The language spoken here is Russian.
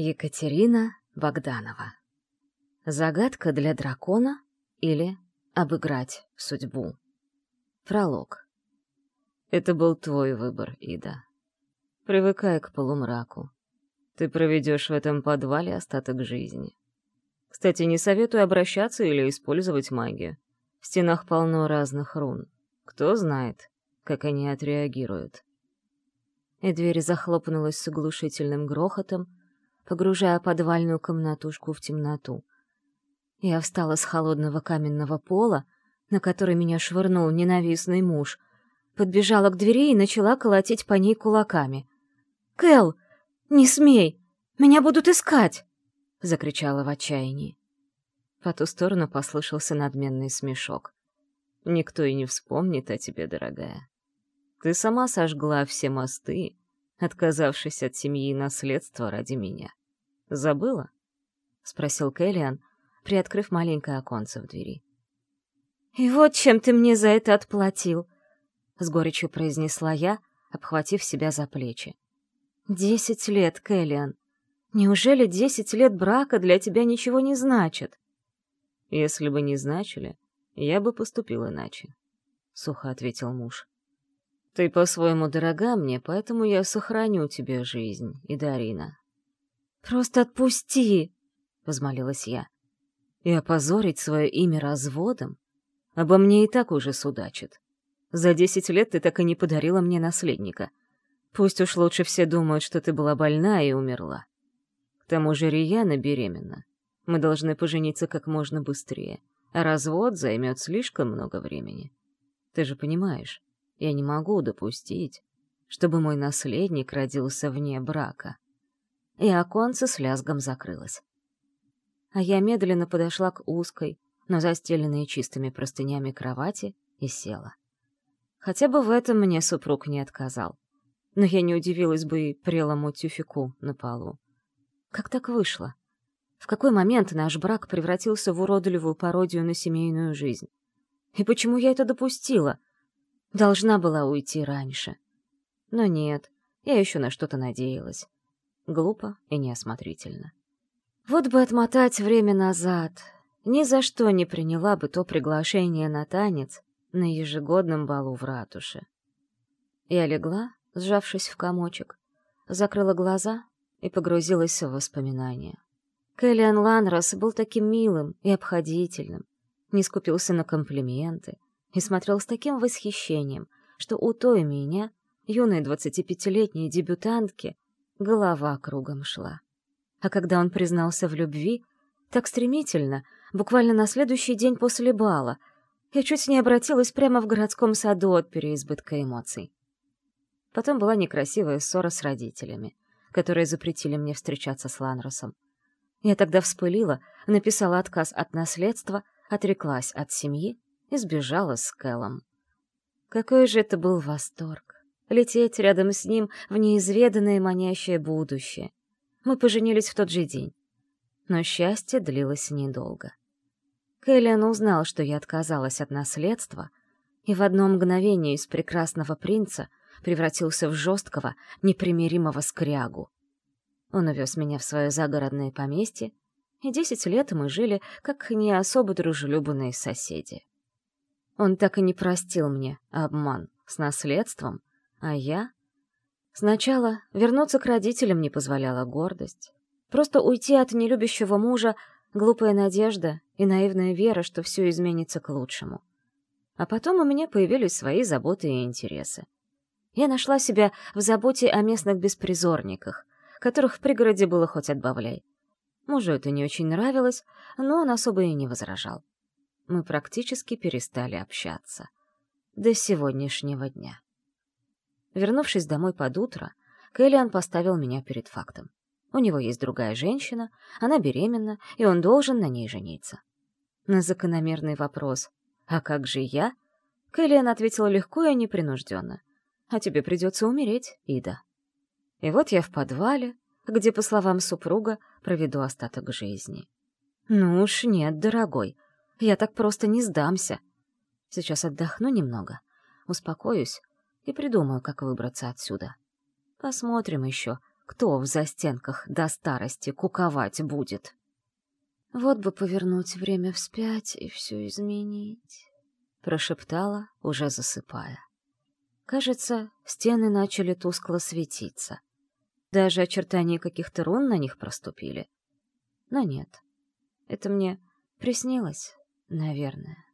Екатерина Богданова. Загадка для дракона или обыграть судьбу. Пролог. Это был твой выбор, Ида. Привыкай к полумраку. Ты проведешь в этом подвале остаток жизни. Кстати, не советую обращаться или использовать магию. В стенах полно разных рун. Кто знает, как они отреагируют. И дверь захлопнулась с оглушительным грохотом, погружая подвальную комнатушку в темноту. Я встала с холодного каменного пола, на который меня швырнул ненавистный муж, подбежала к двери и начала колотить по ней кулаками. «Кэл, не смей! Меня будут искать!» — закричала в отчаянии. По ту сторону послышался надменный смешок. «Никто и не вспомнит о тебе, дорогая. Ты сама сожгла все мосты, отказавшись от семьи и наследства ради меня. Забыла?» — спросил Кэллиан, приоткрыв маленькое оконце в двери. «И вот чем ты мне за это отплатил!» — с горечью произнесла я, обхватив себя за плечи. «Десять лет, Кэллиан. Неужели десять лет брака для тебя ничего не значит?» «Если бы не значили, я бы поступил иначе», — сухо ответил муж. «Ты по-своему дорога мне, поэтому я сохраню тебе жизнь, Идарина». «Просто отпусти!» — возмолилась я. «И опозорить свое имя разводом? Обо мне и так уже судачат. За десять лет ты так и не подарила мне наследника. Пусть уж лучше все думают, что ты была больна и умерла. К тому же Рияна беременна. Мы должны пожениться как можно быстрее, а развод займет слишком много времени. Ты же понимаешь, я не могу допустить, чтобы мой наследник родился вне брака. И оконце с лязгом закрылось. А я медленно подошла к узкой, но застеленной чистыми простынями кровати и села. Хотя бы в этом мне супруг не отказал но я не удивилась бы и прелому тюфику на полу. Как так вышло? В какой момент наш брак превратился в уродливую пародию на семейную жизнь? И почему я это допустила? Должна была уйти раньше. Но нет, я еще на что-то надеялась. Глупо и неосмотрительно. Вот бы отмотать время назад. Ни за что не приняла бы то приглашение на танец на ежегодном балу в ратуше. Я легла сжавшись в комочек, закрыла глаза и погрузилась в воспоминания. Кэллиан Ланрос был таким милым и обходительным, не скупился на комплименты и смотрел с таким восхищением, что у той меня, юной двадцатипятилетней дебютантки, голова кругом шла. А когда он признался в любви, так стремительно, буквально на следующий день после бала, я чуть не обратилась прямо в городском саду от переизбытка эмоций. Потом была некрасивая ссора с родителями, которые запретили мне встречаться с Ланросом. Я тогда вспылила, написала отказ от наследства, отреклась от семьи и сбежала с Кэллом. Какой же это был восторг! Лететь рядом с ним в неизведанное манящее будущее. Мы поженились в тот же день. Но счастье длилось недолго. Кэллиан узнал, что я отказалась от наследства, и в одно мгновение из прекрасного принца превратился в жесткого, непримиримого скрягу. Он увез меня в свое загородное поместье, и десять лет мы жили, как не особо дружелюбные соседи. Он так и не простил мне обман с наследством, а я... Сначала вернуться к родителям не позволяла гордость. Просто уйти от нелюбящего мужа — глупая надежда и наивная вера, что все изменится к лучшему. А потом у меня появились свои заботы и интересы. Я нашла себя в заботе о местных беспризорниках, которых в пригороде было хоть отбавляй. Мужу это не очень нравилось, но он особо и не возражал. Мы практически перестали общаться. До сегодняшнего дня. Вернувшись домой под утро, Кэллиан поставил меня перед фактом. У него есть другая женщина, она беременна, и он должен на ней жениться. На закономерный вопрос «А как же я?» Кэллиан ответил легко и непринужденно а тебе придется умереть, Ида. И вот я в подвале, где, по словам супруга, проведу остаток жизни. Ну уж нет, дорогой, я так просто не сдамся. Сейчас отдохну немного, успокоюсь и придумаю, как выбраться отсюда. Посмотрим еще, Кто в застенках до старости куковать будет? Вот бы повернуть время вспять и все изменить, прошептала, уже засыпая. Кажется, стены начали тускло светиться. Даже очертания каких-то рун на них проступили. Но нет, это мне приснилось, наверное.